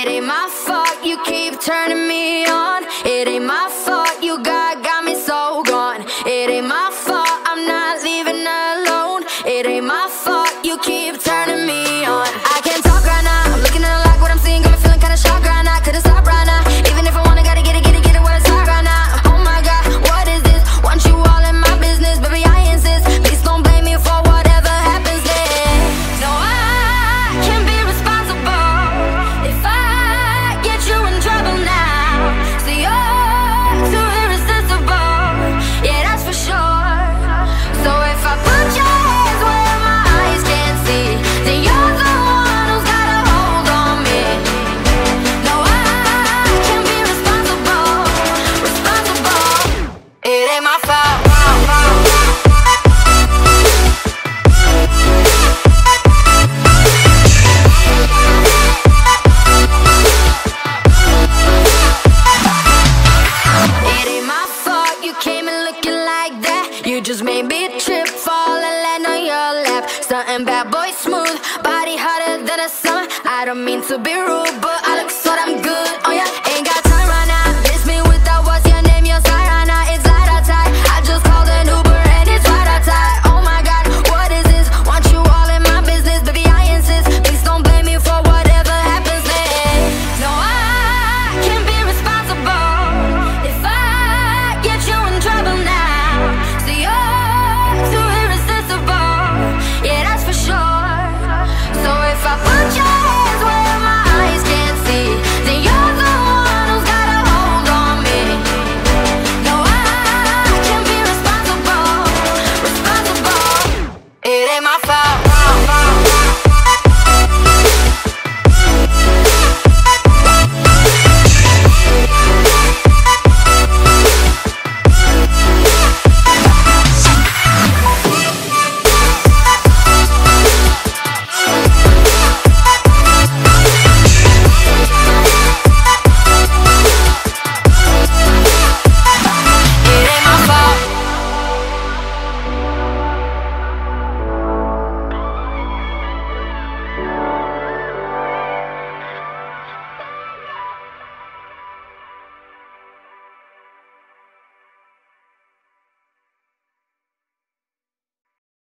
It ain't my fault you keep turning me on. It ain't my fault you got got me so gone. It ain't my fault I'm not leaving alone. It ain't my fault you keep turning bad boy smooth. Body hotter than a summer. I don't mean to be rude, but I look so damn good. Oh yeah, ain't got